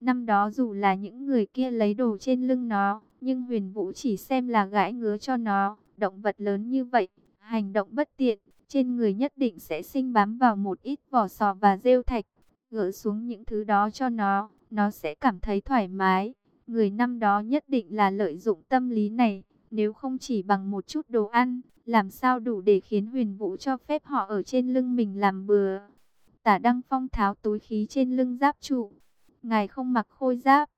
Năm đó dù là những người kia lấy đồ trên lưng nó, nhưng huyền vũ chỉ xem là gãi ngứa cho nó. Động vật lớn như vậy, hành động bất tiện, trên người nhất định sẽ sinh bám vào một ít vỏ sò và rêu thạch. Gỡ xuống những thứ đó cho nó, nó sẽ cảm thấy thoải mái. Người năm đó nhất định là lợi dụng tâm lý này, nếu không chỉ bằng một chút đồ ăn, làm sao đủ để khiến huyền vũ cho phép họ ở trên lưng mình làm bừa. Tả Đăng Phong tháo túi khí trên lưng giáp trụ. Ngài không mặc khôi giáp.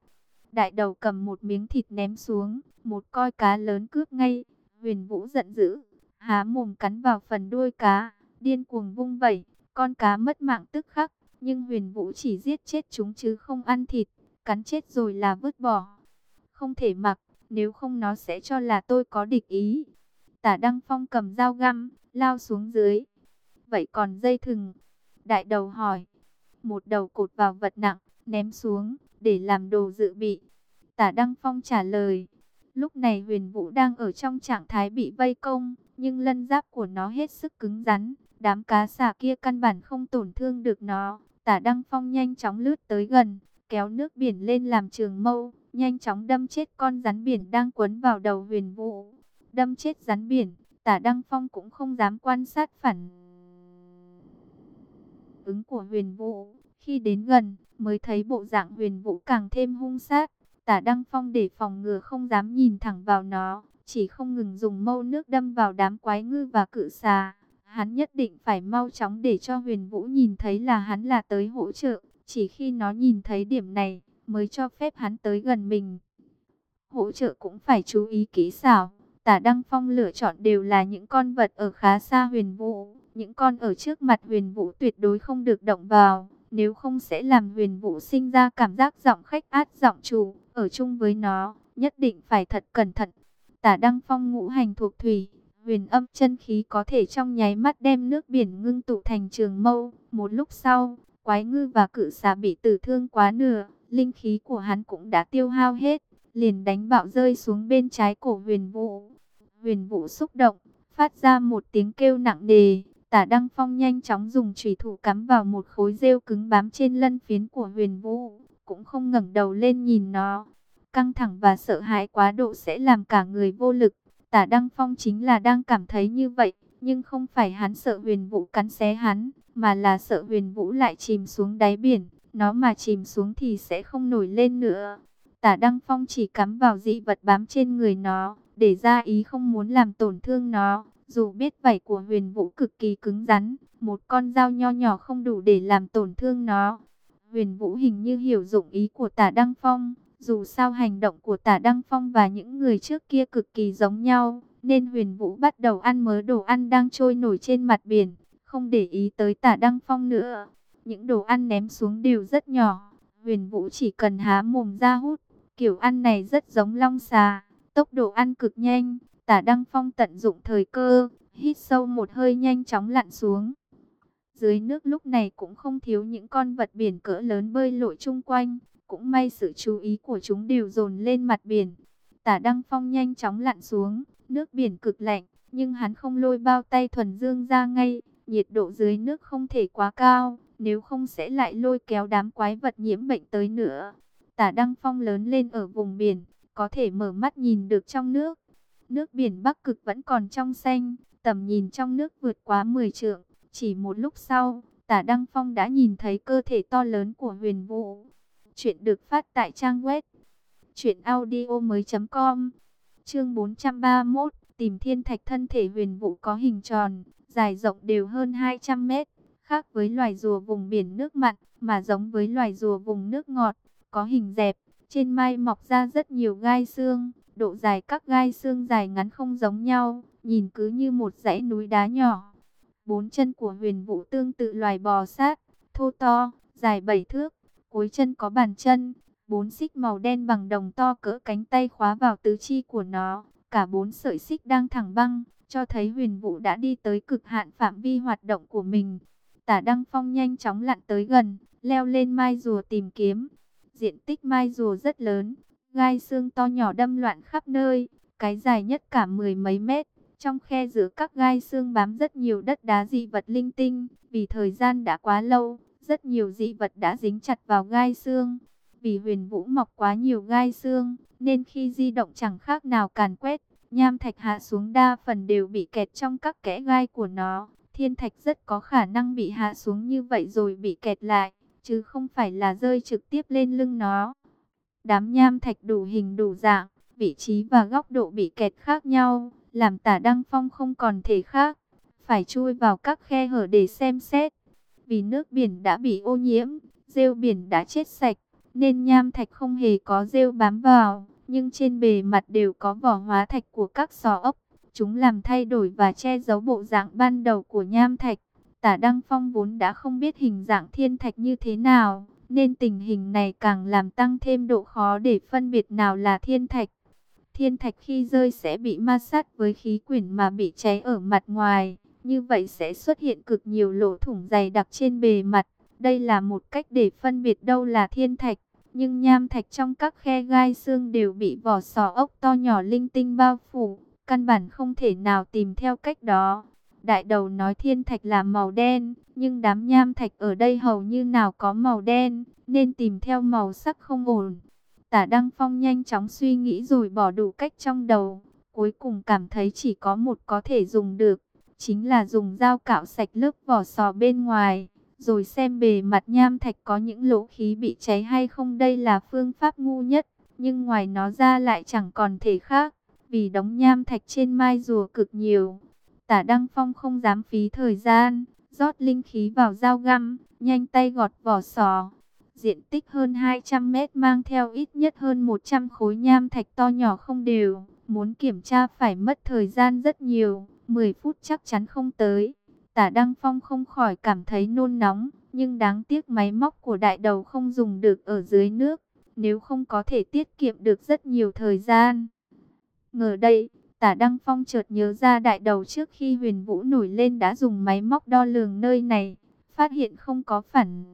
Đại đầu cầm một miếng thịt ném xuống, một coi cá lớn cướp ngay. Huyền Vũ giận dữ, há mồm cắn vào phần đuôi cá, điên cuồng vung vẩy, con cá mất mạng tức khắc. Nhưng Huyền Vũ chỉ giết chết chúng chứ không ăn thịt, cắn chết rồi là vứt bỏ. Không thể mặc, nếu không nó sẽ cho là tôi có địch ý. Tả Đăng Phong cầm dao găm, lao xuống dưới. Vậy còn dây thừng? Đại đầu hỏi. Một đầu cột vào vật nặng, ném xuống, để làm đồ dự bị. Tả Đăng Phong trả lời. Lúc này huyền vũ đang ở trong trạng thái bị vây công, nhưng lân giáp của nó hết sức cứng rắn. Đám cá xà kia căn bản không tổn thương được nó. Tả Đăng Phong nhanh chóng lướt tới gần, kéo nước biển lên làm trường mâu, nhanh chóng đâm chết con rắn biển đang quấn vào đầu huyền vũ. Đâm chết rắn biển, tả Đăng Phong cũng không dám quan sát phản ứng của huyền vũ. Khi đến gần, mới thấy bộ dạng huyền vũ càng thêm hung sát. Tả Đăng Phong để phòng ngừa không dám nhìn thẳng vào nó, chỉ không ngừng dùng mâu nước đâm vào đám quái ngư và cự xà. Hắn nhất định phải mau chóng để cho huyền vũ nhìn thấy là hắn là tới hỗ trợ. Chỉ khi nó nhìn thấy điểm này, mới cho phép hắn tới gần mình. Hỗ trợ cũng phải chú ý kỹ xảo. Tả Đăng Phong lựa chọn đều là những con vật ở khá xa huyền vũ. Những con ở trước mặt huyền vũ tuyệt đối không được động vào. Nếu không sẽ làm huyền vũ sinh ra cảm giác giọng khách át giọng chủ. Ở chung với nó, nhất định phải thật cẩn thận. Tả Đăng Phong ngũ hành thuộc thủy. Huyền âm chân khí có thể trong nháy mắt đem nước biển ngưng tụ thành trường mâu. Một lúc sau, quái ngư và cự xà bị tử thương quá nửa. Linh khí của hắn cũng đã tiêu hao hết. Liền đánh bạo rơi xuống bên trái cổ huyền vũ. Huyền vũ xúc động, phát ra một tiếng kêu nặng nề. Tả Đăng Phong nhanh chóng dùng chủy thủ cắm vào một khối rêu cứng bám trên lân phiến của huyền vũ, cũng không ngẩng đầu lên nhìn nó. Căng thẳng và sợ hãi quá độ sẽ làm cả người vô lực. Tả Đăng Phong chính là đang cảm thấy như vậy, nhưng không phải hắn sợ huyền vũ cắn xé hắn, mà là sợ huyền vũ lại chìm xuống đáy biển. Nó mà chìm xuống thì sẽ không nổi lên nữa. Tả Đăng Phong chỉ cắm vào dị vật bám trên người nó, để ra ý không muốn làm tổn thương nó. Dù biết vảy của huyền vũ cực kỳ cứng rắn, một con dao nho nhỏ không đủ để làm tổn thương nó. Huyền vũ hình như hiểu dụng ý của tả Đăng Phong, dù sao hành động của tả Đăng Phong và những người trước kia cực kỳ giống nhau, nên huyền vũ bắt đầu ăn mớ đồ ăn đang trôi nổi trên mặt biển, không để ý tới tả Đăng Phong nữa. Những đồ ăn ném xuống đều rất nhỏ, huyền vũ chỉ cần há mồm ra hút, kiểu ăn này rất giống long xà, tốc độ ăn cực nhanh, Tả Đăng Phong tận dụng thời cơ, hít sâu một hơi nhanh chóng lặn xuống. Dưới nước lúc này cũng không thiếu những con vật biển cỡ lớn bơi lội chung quanh, cũng may sự chú ý của chúng đều dồn lên mặt biển. Tả Đăng Phong nhanh chóng lặn xuống, nước biển cực lạnh, nhưng hắn không lôi bao tay thuần dương ra ngay, nhiệt độ dưới nước không thể quá cao, nếu không sẽ lại lôi kéo đám quái vật nhiễm bệnh tới nữa. Tả Đăng Phong lớn lên ở vùng biển, có thể mở mắt nhìn được trong nước, Nước biển Bắc Cực vẫn còn trong xanh, tầm nhìn trong nước vượt quá 10 trượng. Chỉ một lúc sau, tả Đăng Phong đã nhìn thấy cơ thể to lớn của huyền vũ. Chuyện được phát tại trang web chuyểnaudio.com Chương 431 Tìm thiên thạch thân thể huyền vũ có hình tròn, dài rộng đều hơn 200 mét. Khác với loài rùa vùng biển nước mặn, mà giống với loài rùa vùng nước ngọt, có hình dẹp. Trên mai mọc ra rất nhiều gai xương, Độ dài các gai xương dài ngắn không giống nhau, nhìn cứ như một dãy núi đá nhỏ. Bốn chân của huyền vũ tương tự loài bò sát, thô to, dài bảy thước, cuối chân có bàn chân, bốn xích màu đen bằng đồng to cỡ cánh tay khóa vào tứ chi của nó. Cả bốn sợi xích đang thẳng băng, cho thấy huyền vũ đã đi tới cực hạn phạm vi hoạt động của mình. Tả Đăng Phong nhanh chóng lặn tới gần, leo lên mai rùa tìm kiếm. Diện tích mai rùa rất lớn, gai xương to nhỏ đâm loạn khắp nơi, cái dài nhất cả mười mấy mét. Trong khe giữa các gai xương bám rất nhiều đất đá dị vật linh tinh, vì thời gian đã quá lâu, rất nhiều dị vật đã dính chặt vào gai xương. Vì huyền vũ mọc quá nhiều gai xương, nên khi di động chẳng khác nào càn quét. Nham thạch hạ xuống đa phần đều bị kẹt trong các kẽ gai của nó. Thiên thạch rất có khả năng bị hạ xuống như vậy rồi bị kẹt lại, chứ không phải là rơi trực tiếp lên lưng nó. Đám nham thạch đủ hình đủ dạng, vị trí và góc độ bị kẹt khác nhau, làm tả Đăng Phong không còn thể khác. Phải chui vào các khe hở để xem xét. Vì nước biển đã bị ô nhiễm, rêu biển đã chết sạch, nên nham thạch không hề có rêu bám vào, nhưng trên bề mặt đều có vỏ hóa thạch của các sò ốc. Chúng làm thay đổi và che giấu bộ dạng ban đầu của nham thạch. Tả Đăng Phong vốn đã không biết hình dạng thiên thạch như thế nào, nên tình hình này càng làm tăng thêm độ khó để phân biệt nào là thiên thạch. Thiên thạch khi rơi sẽ bị ma sát với khí quyển mà bị cháy ở mặt ngoài, như vậy sẽ xuất hiện cực nhiều lỗ thủng dày đặc trên bề mặt. Đây là một cách để phân biệt đâu là thiên thạch, nhưng nham thạch trong các khe gai xương đều bị vỏ sò ốc to nhỏ linh tinh bao phủ, căn bản không thể nào tìm theo cách đó. Đại đầu nói thiên thạch là màu đen, nhưng đám nham thạch ở đây hầu như nào có màu đen, nên tìm theo màu sắc không ổn. Tả Đăng Phong nhanh chóng suy nghĩ rồi bỏ đủ cách trong đầu, cuối cùng cảm thấy chỉ có một có thể dùng được, chính là dùng dao cạo sạch lớp vỏ sò bên ngoài, rồi xem bề mặt nham thạch có những lỗ khí bị cháy hay không đây là phương pháp ngu nhất, nhưng ngoài nó ra lại chẳng còn thể khác, vì đống nham thạch trên mai rùa cực nhiều. Tả Đăng Phong không dám phí thời gian, rót linh khí vào dao găm, nhanh tay gọt vỏ sò. Diện tích hơn 200 mét mang theo ít nhất hơn 100 khối nham thạch to nhỏ không đều. Muốn kiểm tra phải mất thời gian rất nhiều, 10 phút chắc chắn không tới. Tả Đăng Phong không khỏi cảm thấy nôn nóng, nhưng đáng tiếc máy móc của đại đầu không dùng được ở dưới nước, nếu không có thể tiết kiệm được rất nhiều thời gian. Ngờ đây, Tả Đăng Phong chợt nhớ ra đại đầu trước khi huyền vũ nổi lên đã dùng máy móc đo lường nơi này, phát hiện không có phản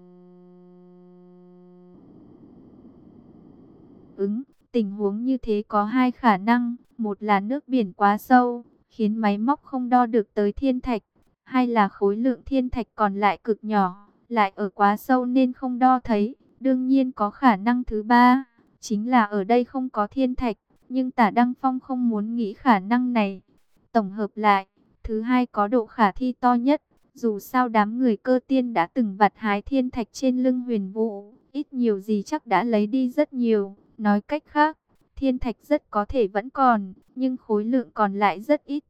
ứng. Tình huống như thế có hai khả năng, một là nước biển quá sâu, khiến máy móc không đo được tới thiên thạch, hai là khối lượng thiên thạch còn lại cực nhỏ, lại ở quá sâu nên không đo thấy. Đương nhiên có khả năng thứ ba, chính là ở đây không có thiên thạch, nhưng tả Đăng Phong không muốn nghĩ khả năng này. Tổng hợp lại, thứ hai có độ khả thi to nhất, dù sao đám người cơ tiên đã từng vặt hái thiên thạch trên lưng huyền vũ, ít nhiều gì chắc đã lấy đi rất nhiều. Nói cách khác, thiên thạch rất có thể vẫn còn, nhưng khối lượng còn lại rất ít.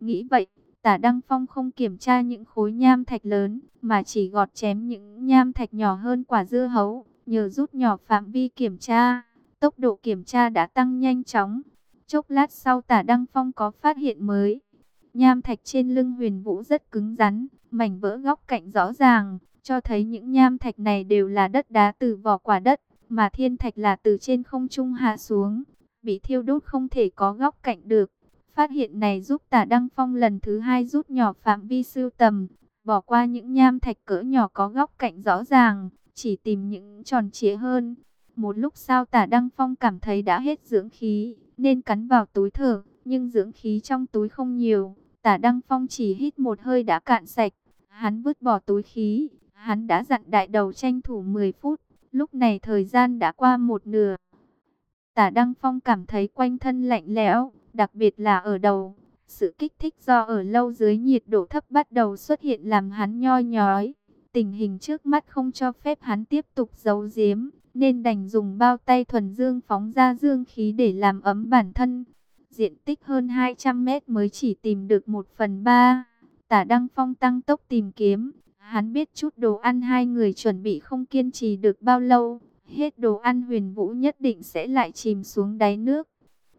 Nghĩ vậy, tả Đăng Phong không kiểm tra những khối nham thạch lớn, mà chỉ gọt chém những nham thạch nhỏ hơn quả dưa hấu, nhờ rút nhỏ phạm vi kiểm tra. Tốc độ kiểm tra đã tăng nhanh chóng. Chốc lát sau tả Đăng Phong có phát hiện mới. Nham thạch trên lưng huyền vũ rất cứng rắn, mảnh vỡ góc cạnh rõ ràng, cho thấy những nham thạch này đều là đất đá từ vỏ quả đất, mà thiên thạch là từ trên không trung hạ xuống, bị thiêu đốt không thể có góc cạnh được. Phát hiện này giúp tả Đăng Phong lần thứ hai rút nhỏ phạm vi sưu tầm, bỏ qua những nham thạch cỡ nhỏ có góc cạnh rõ ràng, chỉ tìm những tròn trịa hơn. Một lúc sau tả Đăng Phong cảm thấy đã hết dưỡng khí, nên cắn vào túi thở, nhưng dưỡng khí trong túi không nhiều. Tả Đăng Phong chỉ hít một hơi đã cạn sạch, hắn vứt bỏ túi khí, hắn đã dặn đại đầu tranh thủ 10 phút, lúc này thời gian đã qua một nửa. Tả Đăng Phong cảm thấy quanh thân lạnh lẽo, đặc biệt là ở đầu. Sự kích thích do ở lâu dưới nhiệt độ thấp bắt đầu xuất hiện làm hắn nhoi nhói. Tình hình trước mắt không cho phép hắn tiếp tục giấu giếm, nên đành dùng bao tay thuần dương phóng ra dương khí để làm ấm bản thân. Diện tích hơn 200 mét mới chỉ tìm được một phần ba. Tả Đăng Phong tăng tốc tìm kiếm. Hắn biết chút đồ ăn hai người chuẩn bị không kiên trì được bao lâu. Hết đồ ăn huyền vũ nhất định sẽ lại chìm xuống đáy nước.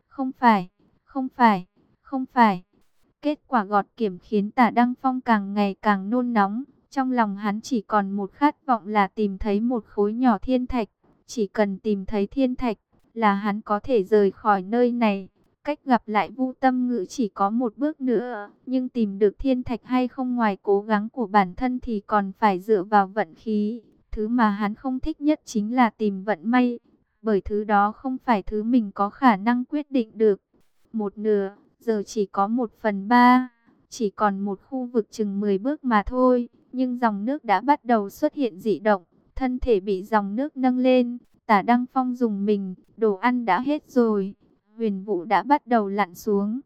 Không phải, không phải, không phải. Kết quả gọt kiểm khiến tả Đăng Phong càng ngày càng nôn nóng. Trong lòng hắn chỉ còn một khát vọng là tìm thấy một khối nhỏ thiên thạch. Chỉ cần tìm thấy thiên thạch là hắn có thể rời khỏi nơi này. Cách gặp lại Vu Tâm Ngữ chỉ có một bước nữa, nhưng tìm được thiên thạch hay không ngoài cố gắng của bản thân thì còn phải dựa vào vận khí. Thứ mà hắn không thích nhất chính là tìm vận may, bởi thứ đó không phải thứ mình có khả năng quyết định được. Một nửa, giờ chỉ có một phần ba, chỉ còn một khu vực chừng 10 bước mà thôi, nhưng dòng nước đã bắt đầu xuất hiện dị động, thân thể bị dòng nước nâng lên, Tả Đăng Phong dùng mình, đồ ăn đã hết rồi. Huyền Vũ đã bắt đầu lặn xuống.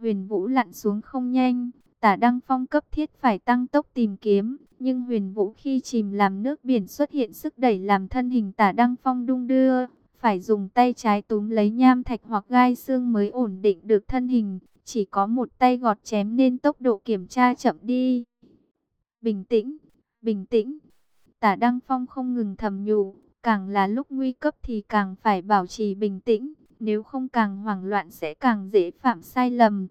Huyền Vũ lặn xuống không nhanh, Tả Đăng Phong cấp thiết phải tăng tốc tìm kiếm, nhưng Huyền Vũ khi chìm làm nước biển xuất hiện sức đẩy làm thân hình Tả Đăng Phong đung đưa, phải dùng tay trái túm lấy nham thạch hoặc gai xương mới ổn định được thân hình, chỉ có một tay gọt chém nên tốc độ kiểm tra chậm đi. Bình tĩnh, bình tĩnh. Tả Đăng Phong không ngừng thầm nhủ, càng là lúc nguy cấp thì càng phải bảo trì bình tĩnh, nếu không càng hoảng loạn sẽ càng dễ phạm sai lầm.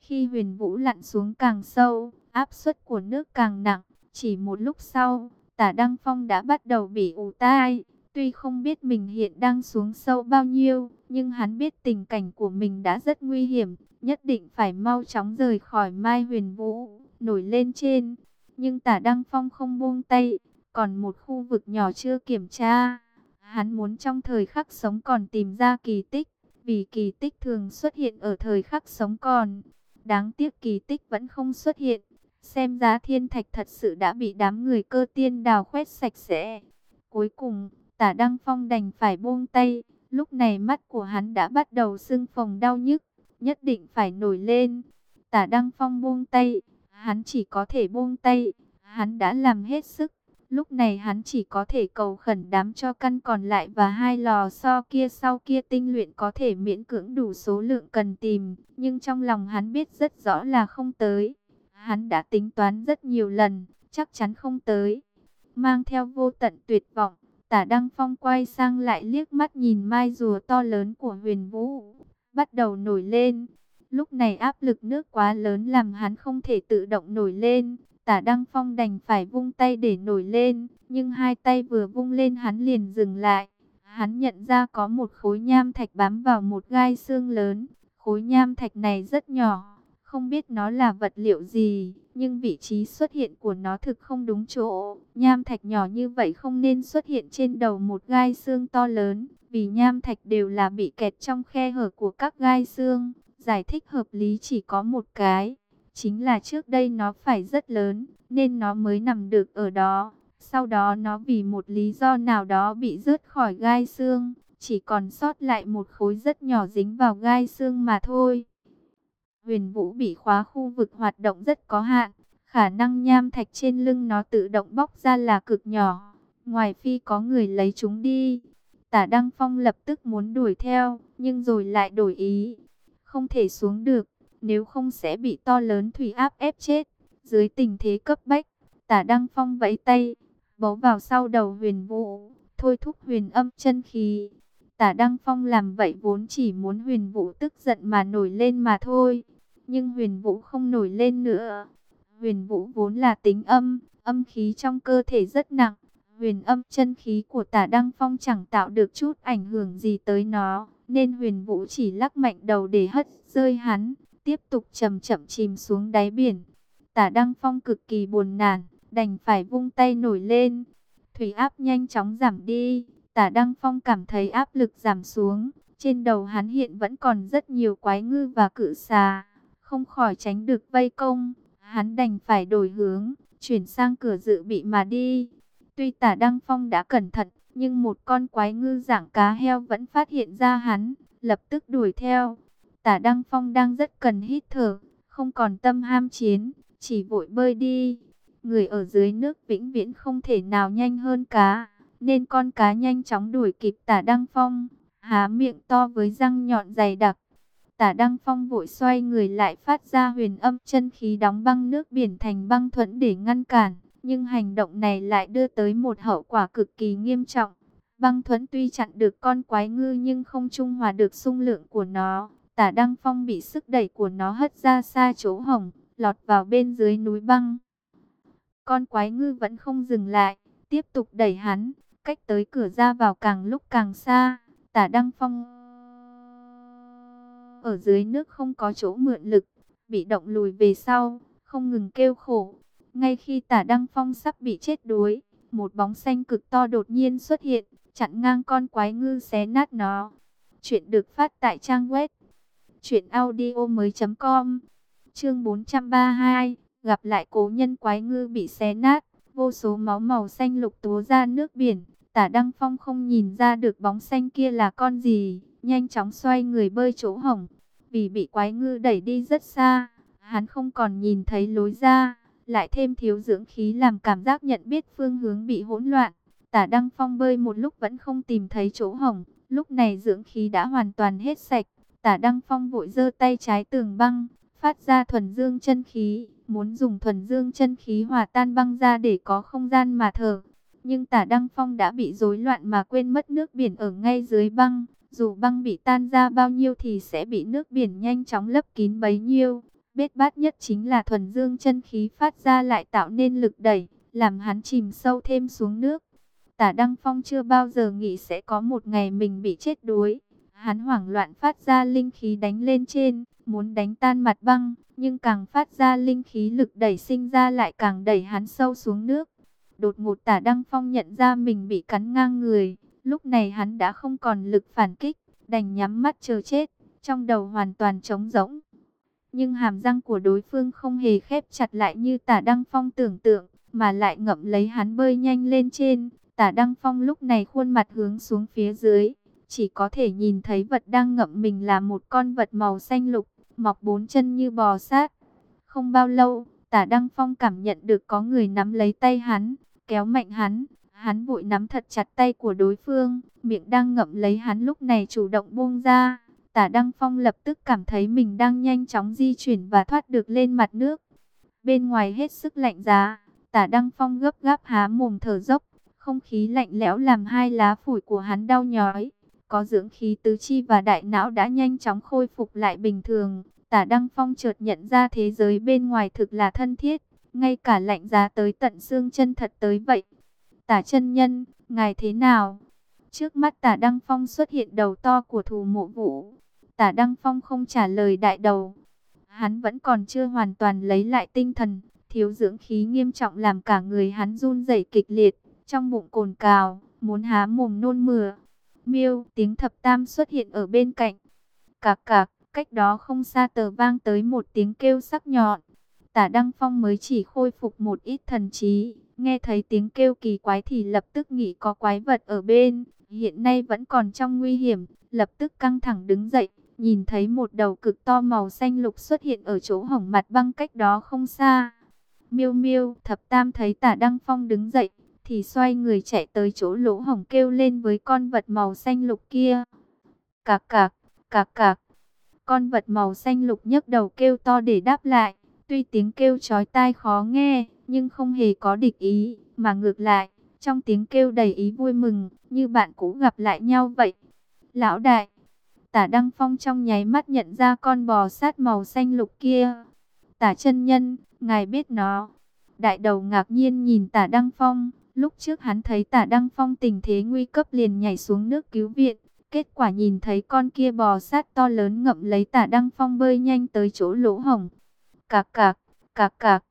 Khi huyền vũ lặn xuống càng sâu, áp suất của nước càng nặng, chỉ một lúc sau, tả Đăng Phong đã bắt đầu bị ù tai. Tuy không biết mình hiện đang xuống sâu bao nhiêu, nhưng hắn biết tình cảnh của mình đã rất nguy hiểm, nhất định phải mau chóng rời khỏi Mai Huyền Vũ, nổi lên trên. Nhưng tả Đăng Phong không buông tay, còn một khu vực nhỏ chưa kiểm tra. Hắn muốn trong thời khắc sống còn tìm ra kỳ tích, vì kỳ tích thường xuất hiện ở thời khắc sống còn. Đáng tiếc kỳ tích vẫn không xuất hiện. Xem ra thiên thạch thật sự đã bị đám người cơ tiên đào khoét sạch sẽ. Cuối cùng, tả Đăng Phong đành phải buông tay. Lúc này mắt của hắn đã bắt đầu sưng phồng đau nhức. Nhất định phải nổi lên. Tả Đăng Phong buông tay. Hắn chỉ có thể buông tay. Hắn đã làm hết sức. Lúc này hắn chỉ có thể cầu khẩn đám cho căn còn lại và hai lò so kia sau kia tinh luyện có thể miễn cưỡng đủ số lượng cần tìm. Nhưng trong lòng hắn biết rất rõ là không tới. Hắn đã tính toán rất nhiều lần, chắc chắn không tới. Mang theo vô tận tuyệt vọng, tả Đăng Phong quay sang lại liếc mắt nhìn mai rùa to lớn của huyền vũ. Bắt đầu nổi lên. Lúc này áp lực nước quá lớn làm hắn không thể tự động nổi lên. Tả Đăng Phong đành phải vung tay để nổi lên, nhưng hai tay vừa vung lên hắn liền dừng lại. Hắn nhận ra có một khối nham thạch bám vào một gai xương lớn. Khối nham thạch này rất nhỏ, không biết nó là vật liệu gì, nhưng vị trí xuất hiện của nó thực không đúng chỗ. Nham thạch nhỏ như vậy không nên xuất hiện trên đầu một gai xương to lớn, vì nham thạch đều là bị kẹt trong khe hở của các gai xương. Giải thích hợp lý chỉ có một cái Chính là trước đây nó phải rất lớn, nên nó mới nằm được ở đó. Sau đó nó vì một lý do nào đó bị rớt khỏi gai xương, chỉ còn sót lại một khối rất nhỏ dính vào gai xương mà thôi. Huyền Vũ bị khóa khu vực hoạt động rất có hạn, khả năng nham thạch trên lưng nó tự động bóc ra là cực nhỏ. Ngoài phi có người lấy chúng đi, tả Đăng Phong lập tức muốn đuổi theo, nhưng rồi lại đổi ý. Không thể xuống được, nếu không sẽ bị to lớn thủy áp ép chết. Dưới tình thế cấp bách, tả Đăng Phong vẫy tay, bấu vào sau đầu huyền vũ, thôi thúc huyền âm chân khí. Tả Đăng Phong làm vậy vốn chỉ muốn huyền vũ tức giận mà nổi lên mà thôi. Nhưng huyền vũ không nổi lên nữa. Huyền vũ vốn là tính âm, âm khí trong cơ thể rất nặng. Huyền âm chân khí của tả Đăng Phong chẳng tạo được chút ảnh hưởng gì tới nó. Nên huyền vũ chỉ lắc mạnh đầu để hất rơi hắn tiếp tục chậm chậm chìm xuống đáy biển. Tả Đăng Phong cực kỳ buồn nản, đành phải vung tay nổi lên. Thủy áp nhanh chóng giảm đi, Tả Đăng Phong cảm thấy áp lực giảm xuống. Trên đầu hắn hiện vẫn còn rất nhiều quái ngư và cự xà, không khỏi tránh được vây công. Hắn đành phải đổi hướng, chuyển sang cửa dự bị mà đi. Tuy Tả Đăng Phong đã cẩn thận, nhưng một con quái ngư dạng cá heo vẫn phát hiện ra hắn, lập tức đuổi theo. Tả Đăng Phong đang rất cần hít thở, không còn tâm ham chiến, chỉ vội bơi đi. Người ở dưới nước vĩnh viễn không thể nào nhanh hơn cá, nên con cá nhanh chóng đuổi kịp Tả Đăng Phong, há miệng to với răng nhọn dày đặc. Tả Đăng Phong vội xoay người lại phát ra huyền âm chân khí đóng băng nước biển thành băng thuẫn để ngăn cản. Nhưng hành động này lại đưa tới một hậu quả cực kỳ nghiêm trọng. Băng thuẫn tuy chặn được con quái ngư nhưng không trung hòa được xung lượng của nó. Tả Đăng Phong bị sức đẩy của nó hất ra xa chỗ hồng, lọt vào bên dưới núi băng. Con quái ngư vẫn không dừng lại, tiếp tục đẩy hắn, cách tới cửa ra vào càng lúc càng xa. Tả Đăng Phong ở dưới nước không có chỗ mượn lực, bị động lùi về sau, không ngừng kêu khổ. Ngay khi tả Đăng Phong sắp bị chết đuối, một bóng xanh cực to đột nhiên xuất hiện, chặn ngang con quái ngư xé nát nó. Chuyện được phát tại trang web Chuyện audio mới com Chương 432 Gặp lại cố nhân quái ngư bị xé nát Vô số máu màu xanh lục tố ra nước biển Tả Đăng Phong không nhìn ra được bóng xanh kia là con gì, nhanh chóng xoay người bơi chỗ hỏng. Vì bị quái ngư đẩy đi rất xa, hắn không còn nhìn thấy lối ra, lại thêm thiếu dưỡng khí làm cảm giác nhận biết phương hướng bị hỗn loạn. Tả Đăng Phong bơi một lúc vẫn không tìm thấy chỗ hỏng, lúc này dưỡng khí đã hoàn toàn hết sạch. Tả Đăng Phong vội giơ tay trái tường băng, phát ra thuần dương chân khí, muốn dùng thuần dương chân khí hòa tan băng ra để có không gian mà thở. Nhưng tả Đăng Phong đã bị rối loạn mà quên mất nước biển ở ngay dưới băng. Dù băng bị tan ra bao nhiêu thì sẽ bị nước biển nhanh chóng lấp kín bấy nhiêu. Bết bát nhất chính là thuần dương chân khí phát ra lại tạo nên lực đẩy, làm hắn chìm sâu thêm xuống nước. Tả Đăng Phong chưa bao giờ nghĩ sẽ có một ngày mình bị chết đuối. Hắn hoảng loạn phát ra linh khí đánh lên trên, muốn đánh tan mặt băng, nhưng càng phát ra linh khí lực đẩy sinh ra lại càng đẩy hắn sâu xuống nước. Đột ngột tả Đăng Phong nhận ra mình bị cắn ngang người, lúc này hắn đã không còn lực phản kích, đành nhắm mắt chờ chết, trong đầu hoàn toàn trống rỗng. Nhưng hàm răng của đối phương không hề khép chặt lại như tả Đăng Phong tưởng tượng, mà lại ngậm lấy hắn bơi nhanh lên trên. Tả Đăng Phong lúc này khuôn mặt hướng xuống phía dưới, chỉ có thể nhìn thấy vật đang ngậm mình là một con vật màu xanh lục, mọc bốn chân như bò sát. Không bao lâu, tả Đăng Phong cảm nhận được có người nắm lấy tay hắn, kéo mạnh hắn. Hắn vội nắm thật chặt tay của đối phương, miệng đang ngậm lấy hắn lúc này chủ động buông ra. Tả Đăng Phong lập tức cảm thấy mình đang nhanh chóng di chuyển và thoát được lên mặt nước. Bên ngoài hết sức lạnh giá, tả Đăng Phong gấp gáp há mồm thở dốc, không khí lạnh lẽo làm hai lá phổi của hắn đau nhói. Có dưỡng khí tứ chi và đại não đã nhanh chóng khôi phục lại bình thường. Tả Đăng Phong chợt nhận ra thế giới bên ngoài thực là thân thiết, ngay cả lạnh giá tới tận xương chân thật tới vậy. Tả chân nhân, ngài thế nào? Trước mắt tả Đăng Phong xuất hiện đầu to của thù mộ vũ. Tả Đăng Phong không trả lời đại đầu. Hắn vẫn còn chưa hoàn toàn lấy lại tinh thần, thiếu dưỡng khí nghiêm trọng làm cả người hắn run rẩy kịch liệt, trong bụng cồn cào, muốn há mồm nôn mửa. Miêu, tiếng thập tam xuất hiện ở bên cạnh. Cạc cạc, cách đó không xa tờ vang tới một tiếng kêu sắc nhọn. Tả Đăng Phong mới chỉ khôi phục một ít thần trí, nghe thấy tiếng kêu kỳ quái thì lập tức nghĩ có quái vật ở bên, hiện nay vẫn còn trong nguy hiểm, lập tức căng thẳng đứng dậy, nhìn thấy một đầu cực to màu xanh lục xuất hiện ở chỗ hỏng mặt băng cách đó không xa. Miêu miêu, thập tam thấy tả Đăng Phong đứng dậy, thì xoay người chạy tới chỗ lỗ hổng kêu lên với con vật màu xanh lục kia. Cạc cạc, cạc cạc, con vật màu xanh lục nhấc đầu kêu to để đáp lại, tuy tiếng kêu chói tai khó nghe, nhưng không hề có địch ý, mà ngược lại, trong tiếng kêu đầy ý vui mừng, như bạn cũ gặp lại nhau vậy. Lão đại, Tả Đăng Phong trong nháy mắt nhận ra con bò sát màu xanh lục kia. Tả chân nhân, ngài biết nó. Đại đầu ngạc nhiên nhìn tả Đăng Phong. Lúc trước hắn thấy tả Đăng Phong tình thế nguy cấp liền nhảy xuống nước cứu viện. Kết quả nhìn thấy con kia bò sát to lớn ngậm lấy tả Đăng Phong bơi nhanh tới chỗ lỗ hồng Cạc cạc, cạc cạc.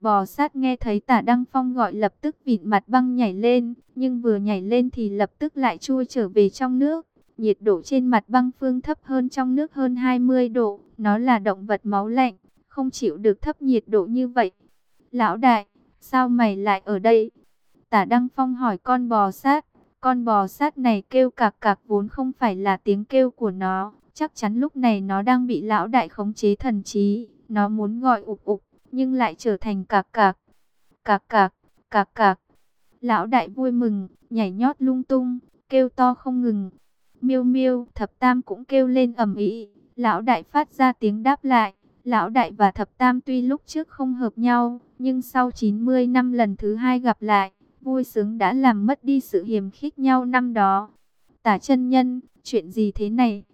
Bò sát nghe thấy tả Đăng Phong gọi lập tức vịt mặt băng nhảy lên. Nhưng vừa nhảy lên thì lập tức lại chui trở về trong nước. Nhiệt độ trên mặt băng phương thấp hơn trong nước hơn 20 độ. Nó là động vật máu lạnh, không chịu được thấp nhiệt độ như vậy. Lão đại, sao mày lại ở đây? Tả Đăng Phong hỏi con bò sát. Con bò sát này kêu cạc cạc vốn không phải là tiếng kêu của nó. Chắc chắn lúc này nó đang bị lão đại khống chế thần trí. Nó muốn gọi ục ục, nhưng lại trở thành cạc cạc. Cạc cạc, cạc cạc. Lão đại vui mừng, nhảy nhót lung tung, kêu to không ngừng. Miêu miêu, thập tam cũng kêu lên ầm ĩ. Lão đại phát ra tiếng đáp lại. Lão đại và thập tam tuy lúc trước không hợp nhau, nhưng sau 90 năm lần thứ hai gặp lại, vui sướng đã làm mất đi sự hiềm khích nhau năm đó. Tả chân nhân, chuyện gì thế này?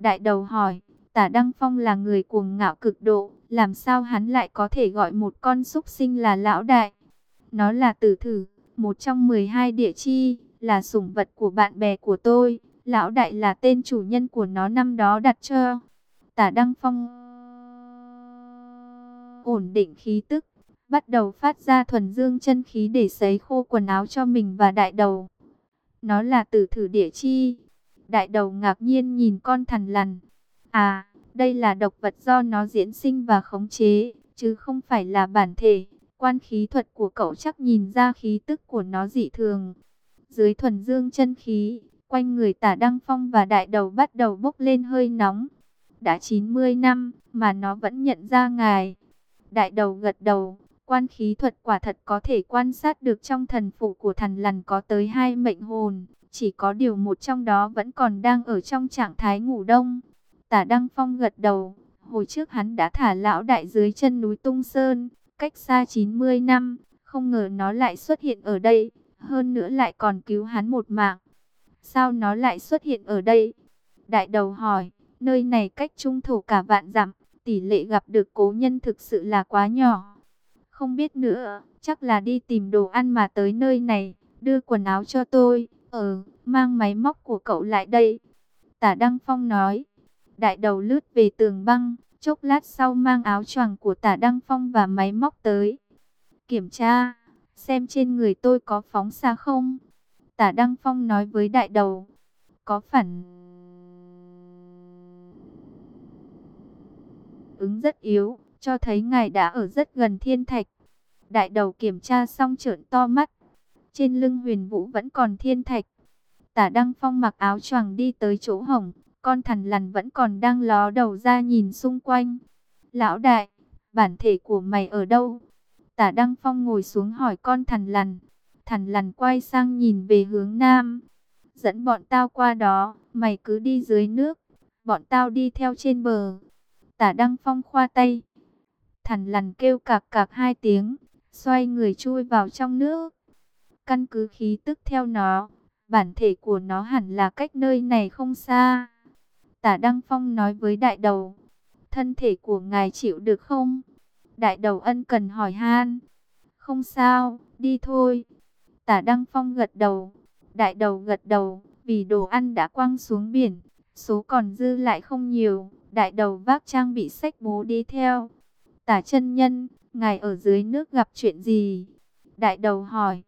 Đại đầu hỏi, tả Đăng Phong là người cuồng ngạo cực độ, làm sao hắn lại có thể gọi một con súc sinh là lão đại? Nó là tử thử, một trong 12 địa chi, là sủng vật của bạn bè của tôi. Lão đại là tên chủ nhân của nó năm đó đặt cho. Tả Đăng Phong ổn định khí tức, bắt đầu phát ra thuần dương chân khí để sấy khô quần áo cho mình và đại đầu. Nó là tử thử địa chi. Đại đầu ngạc nhiên nhìn con thằn lằn. À, đây là độc vật do nó diễn sinh và khống chế, chứ không phải là bản thể. Quan khí thuật của cậu chắc nhìn ra khí tức của nó dị thường. dưới thuần dương chân khí, quanh người tả Đăng Phong và đại đầu bắt đầu bốc lên hơi nóng. Đã 90 năm, mà nó vẫn nhận ra ngài. Đại đầu gật đầu, quan khí thuật quả thật có thể quan sát được trong thần phụ của thần lằn có tới hai mệnh hồn. Chỉ có điều một trong đó vẫn còn đang ở trong trạng thái ngủ đông. Tả Đăng Phong gật đầu, hồi trước hắn đã thả lão đại dưới chân núi Tung Sơn, cách xa 90 năm, không ngờ nó lại xuất hiện ở đây, hơn nữa lại còn cứu hắn một mạng. Sao nó lại xuất hiện ở đây? Đại đầu hỏi, nơi này cách trung thổ cả vạn dặm, tỷ lệ gặp được cố nhân thực sự là quá nhỏ. Không biết nữa, chắc là đi tìm đồ ăn mà tới nơi này, đưa quần áo cho tôi, ờ, mang máy móc của cậu lại đây. Tả Đăng Phong nói, đại đầu lướt về tường băng, chốc lát sau mang áo choàng của tả Đăng Phong và máy móc tới. Kiểm tra, xem trên người tôi có phóng xa không? Tả Đăng Phong nói với đại đầu, có phản ứng rất yếu, cho thấy ngài đã ở rất gần thiên thạch. Đại đầu kiểm tra xong trợn to mắt, trên lưng huyền vũ vẫn còn thiên thạch. Tả Đăng Phong mặc áo choàng đi tới chỗ hồng, con thằn lằn vẫn còn đang ló đầu ra nhìn xung quanh. Lão đại, bản thể của mày ở đâu? Tả Đăng Phong ngồi xuống hỏi con thằn lằn. Thằn lằn quay sang nhìn về hướng nam. Dẫn bọn tao qua đó, mày cứ đi dưới nước. Bọn tao đi theo trên bờ. Tả Đăng Phong khoa tay. Thằn lằn kêu cạc cạc hai tiếng, xoay người chui vào trong nước. Căn cứ khí tức theo nó, bản thể của nó hẳn là cách nơi này không xa. Tả Đăng Phong nói với đại đầu, thân thể của ngài chịu được không? Đại đầu ân cần hỏi han. Không sao, đi thôi. Tả Đăng Phong gật đầu. Đại đầu gật đầu, vì đồ ăn đã quăng xuống biển. Số còn dư lại không nhiều. Đại đầu vác trang bị sách bố đi theo. Tả chân nhân, ngài ở dưới nước gặp chuyện gì? Đại đầu hỏi.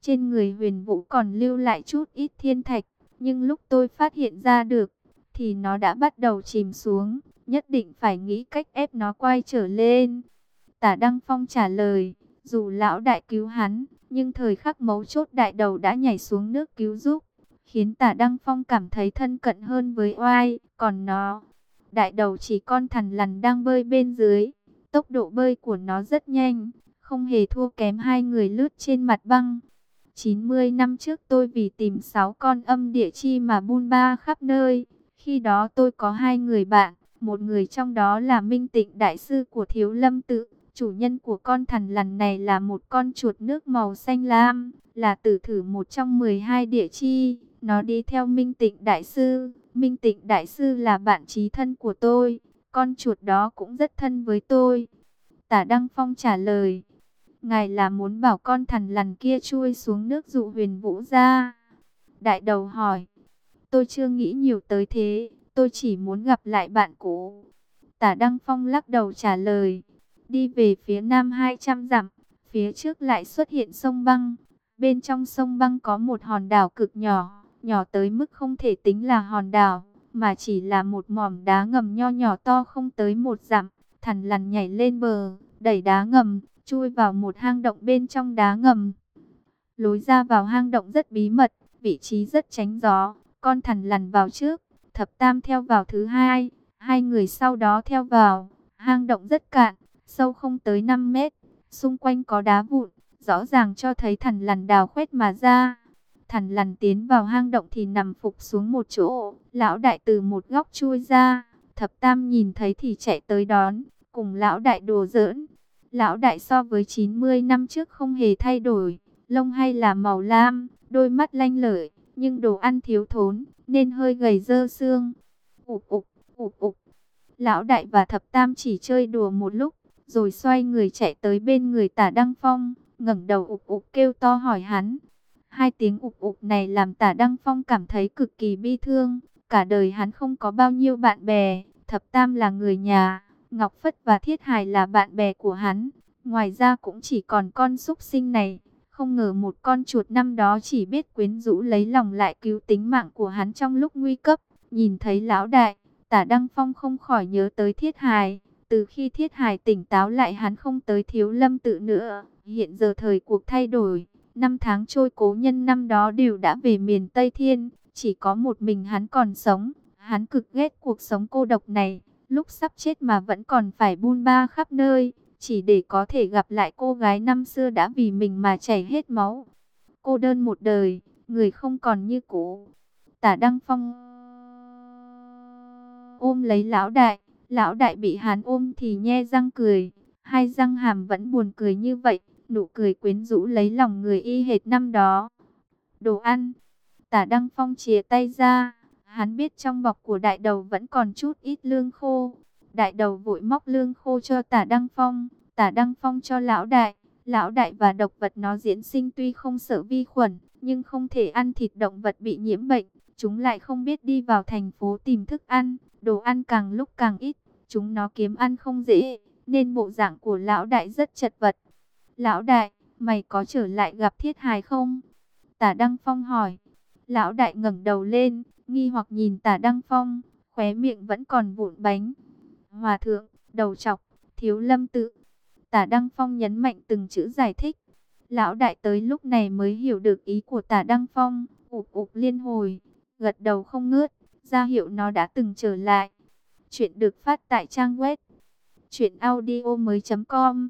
Trên người huyền vũ còn lưu lại chút ít thiên thạch. Nhưng lúc tôi phát hiện ra được, thì nó đã bắt đầu chìm xuống. Nhất định phải nghĩ cách ép nó quay trở lên. Tả Đăng Phong trả lời, dù lão đại cứu hắn, nhưng thời khắc mấu chốt đại đầu đã nhảy xuống nước cứu giúp, khiến tả Đăng Phong cảm thấy thân cận hơn với oai, còn nó, đại đầu chỉ con thằn lằn đang bơi bên dưới, tốc độ bơi của nó rất nhanh, không hề thua kém hai người lướt trên mặt băng. 90 năm trước tôi vì tìm 6 con âm địa chi mà buôn ba khắp nơi, khi đó tôi có hai người bạn, một người trong đó là Minh Tịnh Đại Sư của Thiếu Lâm Tự, Chủ nhân của con thằn lằn này là một con chuột nước màu xanh lam, là tử thử một trong 12 địa chi. Nó đi theo Minh Tịnh Đại Sư. Minh Tịnh Đại Sư là bạn trí thân của tôi. Con chuột đó cũng rất thân với tôi. Tả Đăng Phong trả lời. Ngài là muốn bảo con thằn lằn kia chui xuống nước dụ huyền vũ ra. Đại đầu hỏi. Tôi chưa nghĩ nhiều tới thế. Tôi chỉ muốn gặp lại bạn cũ. Tả Đăng Phong lắc đầu trả lời đi về phía nam 200 dặm, phía trước lại xuất hiện sông băng. Bên trong sông băng có một hòn đảo cực nhỏ, nhỏ tới mức không thể tính là hòn đảo, mà chỉ là một mỏm đá ngầm nho nhỏ to không tới một dặm. Thằn lằn nhảy lên bờ, đẩy đá ngầm, chui vào một hang động bên trong đá ngầm. Lối ra vào hang động rất bí mật, vị trí rất tránh gió, con thằn lằn vào trước, thập tam theo vào thứ hai, hai người sau đó theo vào. Hang động rất cạn, sâu không tới 5 mét, xung quanh có đá vụn, rõ ràng cho thấy thằn lằn đào khoét mà ra. Thằn lằn tiến vào hang động thì nằm phục xuống một chỗ, lão đại từ một góc chui ra, thập tam nhìn thấy thì chạy tới đón, cùng lão đại đùa giỡn. Lão đại so với 90 năm trước không hề thay đổi, lông hay là màu lam, đôi mắt lanh lợi, nhưng đồ ăn thiếu thốn, nên hơi gầy dơ xương. Ụp ục, ục ục. Lão đại và thập tam chỉ chơi đùa một lúc, rồi xoay người chạy tới bên người tả Đăng Phong, ngẩng đầu ục ục kêu to hỏi hắn. Hai tiếng ục ục này làm tả Đăng Phong cảm thấy cực kỳ bi thương, cả đời hắn không có bao nhiêu bạn bè, thập tam là người nhà, Ngọc Phất và Thiết Hải là bạn bè của hắn, ngoài ra cũng chỉ còn con súc sinh này. Không ngờ một con chuột năm đó chỉ biết quyến rũ lấy lòng lại cứu tính mạng của hắn trong lúc nguy cấp. Nhìn thấy lão đại, tả Đăng Phong không khỏi nhớ tới Thiết Hải. Từ khi Thiết Hải tỉnh táo lại hắn không tới thiếu lâm tự nữa. Hiện giờ thời cuộc thay đổi. Năm tháng trôi cố nhân năm đó đều đã về miền Tây Thiên, chỉ có một mình hắn còn sống. Hắn cực ghét cuộc sống cô độc này, lúc sắp chết mà vẫn còn phải buôn ba khắp nơi, chỉ để có thể gặp lại cô gái năm xưa đã vì mình mà chảy hết máu. Cô đơn một đời, người không còn như cũ. Tả Đăng Phong ôm lấy lão đại, lão đại bị hắn ôm thì nhe răng cười, hai răng hàm vẫn buồn cười như vậy, nụ cười quyến rũ lấy lòng người y hệt năm đó. Đồ ăn, tả Đăng Phong chia tay ra, hắn biết trong bọc của đại đầu vẫn còn chút ít lương khô. Đại đầu vội móc lương khô cho tả Đăng Phong, tả Đăng Phong cho lão đại. Lão đại và độc vật nó diễn sinh tuy không sợ vi khuẩn, nhưng không thể ăn thịt động vật bị nhiễm bệnh. Chúng lại không biết đi vào thành phố tìm thức ăn, đồ ăn càng lúc càng ít, chúng nó kiếm ăn không dễ, nên bộ dạng của lão đại rất chật vật. Lão đại, mày có trở lại gặp thiết hài không? Tả Đăng Phong hỏi. Lão đại ngẩng đầu lên, nghi hoặc nhìn tả Đăng Phong, khóe miệng vẫn còn vụn bánh. Hòa thượng, đầu chọc, thiếu lâm tự. Tả Đăng Phong nhấn mạnh từng chữ giải thích. Lão đại tới lúc này mới hiểu được ý của tả Đăng Phong, ụp ụp liên hồi, gật đầu không ngớt, ra hiệu nó đã từng trở lại. Chuyện được phát tại trang web truyệnaudiomoi.com.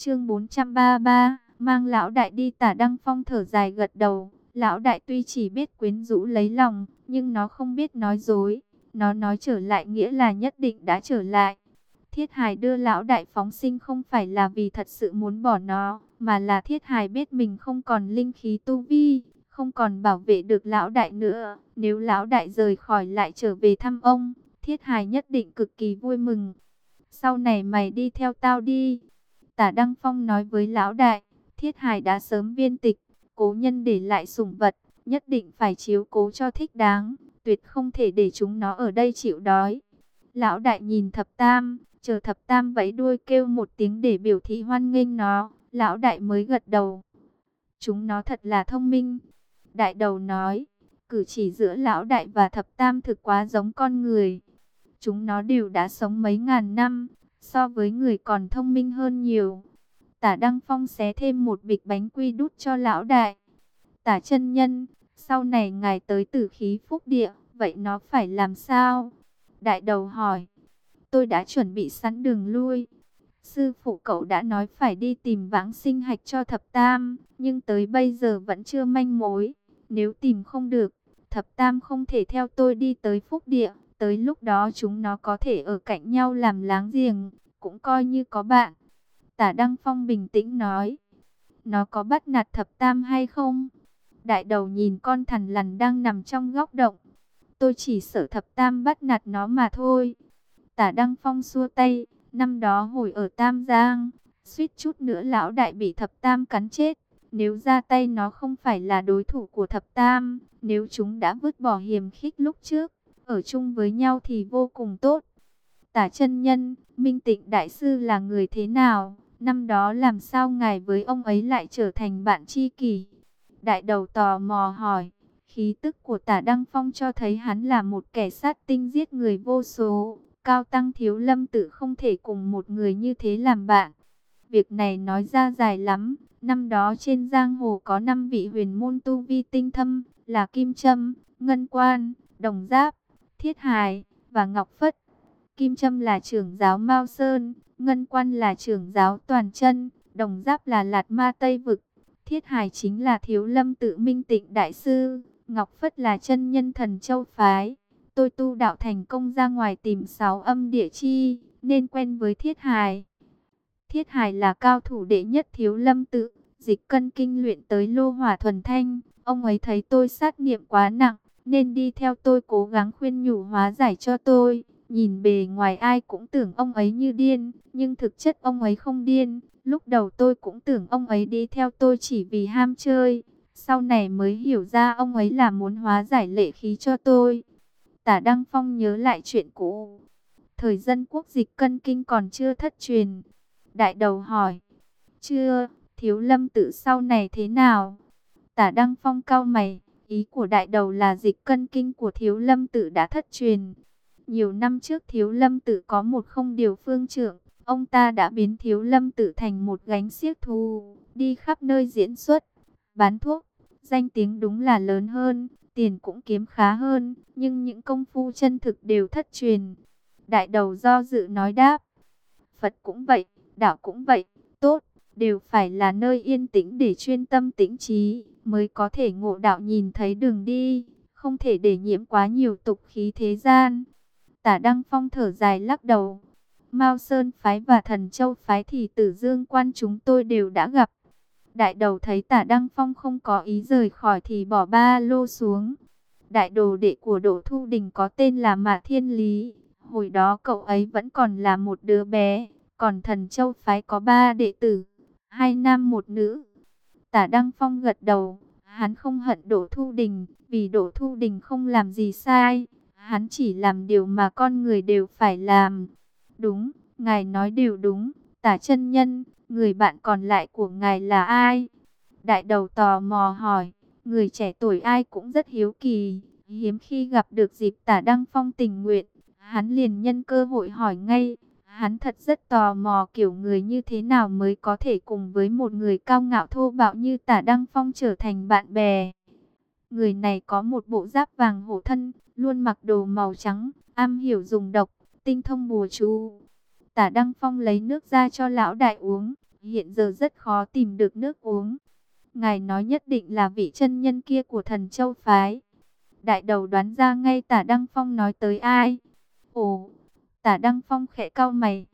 Chương 433, mang lão đại đi Tả Đăng Phong thở dài gật đầu, lão đại tuy chỉ biết quyến rũ lấy lòng, nhưng nó không biết nói dối. Nó nói trở lại nghĩa là nhất định đã trở lại. Thiết hài đưa lão đại phóng sinh không phải là vì thật sự muốn bỏ nó, mà là Thiết hài biết mình không còn linh khí tu vi, không còn bảo vệ được lão đại nữa. Nếu lão đại rời khỏi lại trở về thăm ông, Thiết hài nhất định cực kỳ vui mừng. Sau này mày đi theo tao đi. Tả Đăng Phong nói với lão đại, Thiết Hải đã sớm viên tịch, cố nhân để lại sủng vật, nhất định phải chiếu cố cho thích đáng, tuyệt không thể để chúng nó ở đây chịu đói. Lão đại nhìn thập tam, chờ thập tam vẫy đuôi kêu một tiếng để biểu thị hoan nghênh nó, lão đại mới gật đầu. Chúng nó thật là thông minh. Đại đầu nói, cử chỉ giữa lão đại và thập tam thực quá giống con người. Chúng nó đều đã sống mấy ngàn năm, so với người còn thông minh hơn nhiều. Tả Đăng Phong xé thêm một bịch bánh quy đút cho lão đại. Tả chân nhân, sau này ngài tới tử khí phúc địa, vậy nó phải làm sao? Đại đầu hỏi, tôi đã chuẩn bị sẵn đường lui. Sư phụ cậu đã nói phải đi tìm vãng sinh hạch cho thập tam, nhưng tới bây giờ vẫn chưa manh mối. Nếu tìm không được, thập tam không thể theo tôi đi tới phúc địa. Tới lúc đó chúng nó có thể ở cạnh nhau làm láng giềng, cũng coi như có bạn. Tả Đăng Phong bình tĩnh nói, nó có bắt nạt thập tam hay không? Đại đầu nhìn con thằn lằn đang nằm trong góc động. Tôi chỉ sợ thập tam bắt nạt nó mà thôi. Tả Đăng Phong xua tay, năm đó hồi ở Tam Giang, suýt chút nữa lão đại bị thập tam cắn chết. Nếu ra tay nó không phải là đối thủ của thập tam, nếu chúng đã vứt bỏ hiểm khích lúc trước, ở chung với nhau thì vô cùng tốt. Tả chân nhân, Minh Tịnh Đại Sư là người thế nào? Năm đó làm sao ngài với ông ấy lại trở thành bạn tri kỷ? Đại đầu tò mò hỏi. Khí tức của tả Đăng Phong cho thấy hắn là một kẻ sát tinh giết người vô số. Cao Tăng Thiếu Lâm tự không thể cùng một người như thế làm bạn. Việc này nói ra dài lắm. Năm đó trên giang hồ có 5 vị huyền môn tu vi tinh thâm là Kim Trâm, Ngân Quan, Đồng Giáp, Thiết Hài và Ngọc Phất. Kim Trâm là trưởng giáo Mao Sơn, Ngân Quan là trưởng giáo Toàn Chân, Đồng Giáp là Lạt Ma Tây Vực, Thiết Hải chính là Thiếu Lâm tự Minh Tịnh Đại Sư, Ngọc Phất là chân nhân thần châu phái. Tôi tu đạo thành công ra ngoài tìm sáu âm địa chi, nên quen với Thiết Hải. Thiết Hải là cao thủ đệ nhất Thiếu Lâm tự, dịch cân kinh luyện tới lô hỏa thuần thanh. Ông ấy thấy tôi sát niệm quá nặng, nên đi theo tôi cố gắng khuyên nhủ hóa giải cho tôi. Nhìn bề ngoài ai cũng tưởng ông ấy như điên, nhưng thực chất ông ấy không điên. Lúc đầu tôi cũng tưởng ông ấy đi theo tôi chỉ vì ham chơi. Sau này mới hiểu ra ông ấy là muốn hóa giải lệ khí cho tôi. Tả Đăng Phong nhớ lại chuyện cũ. Thời dân quốc dịch cân kinh còn chưa thất truyền. Đại đầu hỏi. Chưa, thiếu lâm tự sau này thế nào? Tả Đăng Phong cao mày. Ý của đại đầu là dịch cân kinh của thiếu lâm tự đã thất truyền. Nhiều năm trước thiếu lâm tự có một không điều phương trưởng. Ông ta đã biến thiếu lâm tự thành một gánh xiếc thu đi khắp nơi diễn xuất. bán thuốc, danh tiếng đúng là lớn hơn, tiền cũng kiếm khá hơn, nhưng những công phu chân thực đều thất truyền. Đại đầu do dự nói đáp, Phật cũng vậy, đạo cũng vậy, tốt, đều phải là nơi yên tĩnh để chuyên tâm tĩnh trí, mới có thể ngộ đạo nhìn thấy đường đi, không thể để nhiễm quá nhiều tục khí thế gian. Tả Đăng Phong thở dài lắc đầu. Mao Sơn phái và Thần Châu phái thì Tử Dương quan chúng tôi đều đã gặp. Đại đầu thấy Tả Đăng Phong không có ý rời khỏi thì bỏ ba lô xuống. Đại đồ đệ của Đỗ Thu Đình có tên là Mã Thiên Lý. Hồi đó cậu ấy vẫn còn là một đứa bé. Còn Thần Châu phái có ba đệ tử, hai nam một nữ. Tả Đăng Phong gật đầu. Hắn không hận Đỗ Thu Đình, vì Đỗ Thu Đình không làm gì sai. Hắn chỉ làm điều mà con người đều phải làm. Đúng, ngài nói điều đúng. Tả chân nhân, người bạn còn lại của ngài là ai? Đại đầu tò mò hỏi, người trẻ tuổi ai cũng rất hiếu kỳ. Hiếm khi gặp được dịp tả Đăng Phong tình nguyện, hắn liền nhân cơ hội hỏi ngay. Hắn thật rất tò mò kiểu người như thế nào mới có thể cùng với một người cao ngạo thô bạo như tả Đăng Phong trở thành bạn bè. Người này có một bộ giáp vàng hổ thân, luôn mặc đồ màu trắng, am hiểu dùng độc, tinh thông bùa chú. Tả Đăng Phong lấy nước ra cho lão đại uống, hiện giờ rất khó tìm được nước uống. Ngài nói nhất định là vị chân nhân kia của thần châu phái. Đại đầu đoán ra ngay tả Đăng Phong nói tới ai. Ồ, tả Đăng Phong khẽ cau mày.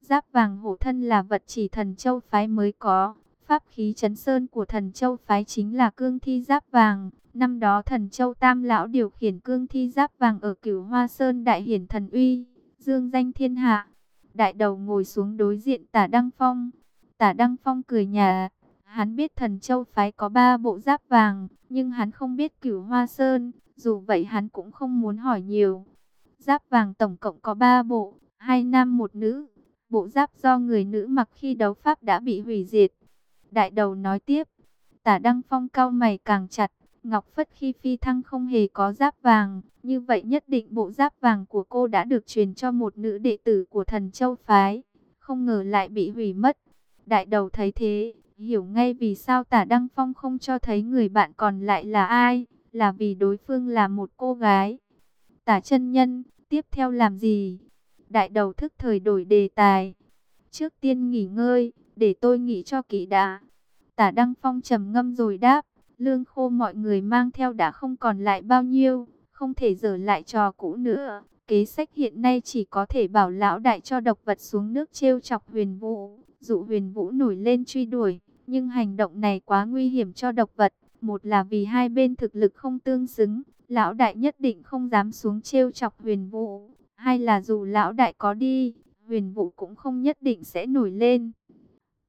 Giáp vàng hổ thân là vật chỉ thần châu phái mới có. Pháp khí chấn sơn của thần châu phái chính là cương thi giáp vàng. Năm đó thần châu tam lão điều khiển cương thi giáp vàng ở cửu hoa sơn đại hiển thần uy. Dương danh thiên hạ. Đại đầu ngồi xuống đối diện tả Đăng Phong. Tả Đăng Phong cười nhà. Hắn biết thần châu phái có ba bộ giáp vàng. Nhưng hắn không biết cửu hoa sơn. Dù vậy hắn cũng không muốn hỏi nhiều. Giáp vàng tổng cộng có ba bộ. Hai nam một nữ. Bộ giáp do người nữ mặc khi đấu pháp đã bị hủy diệt. Đại đầu nói tiếp. Tả Đăng Phong cao mày càng chặt. Ngọc Phất khi phi thăng không hề có giáp vàng, như vậy nhất định bộ giáp vàng của cô đã được truyền cho một nữ đệ tử của thần châu phái, không ngờ lại bị hủy mất. Đại đầu thấy thế, hiểu ngay vì sao tả Đăng Phong không cho thấy người bạn còn lại là ai, là vì đối phương là một cô gái. Tả chân nhân, tiếp theo làm gì? Đại đầu thức thời đổi đề tài. Trước tiên nghỉ ngơi, để tôi nghỉ cho kỹ đã. Tả Đăng Phong trầm ngâm rồi đáp. Lương khô mọi người mang theo đã không còn lại bao nhiêu, không thể dở lại trò cũ nữa. Kế sách hiện nay chỉ có thể bảo lão đại cho độc vật xuống nước trêu chọc huyền vũ, dụ huyền vũ nổi lên truy đuổi. Nhưng hành động này quá nguy hiểm cho độc vật. Một là vì hai bên thực lực không tương xứng, lão đại nhất định không dám xuống trêu chọc huyền vũ. hay là dù lão đại có đi, huyền vũ cũng không nhất định sẽ nổi lên.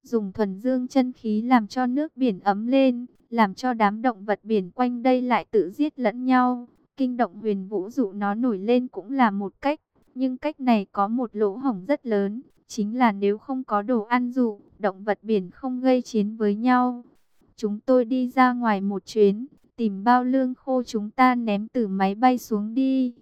Dùng thuần dương chân khí làm cho nước biển ấm lên, làm cho đám động vật biển quanh đây lại tự giết lẫn nhau. Kinh động huyền vũ dụ nó nổi lên cũng là một cách, nhưng cách này có một lỗ hổng rất lớn, chính là nếu không có đồ ăn dụ, động vật biển không gây chiến với nhau. Chúng tôi đi ra ngoài một chuyến, tìm bao lương khô chúng ta ném từ máy bay xuống đi.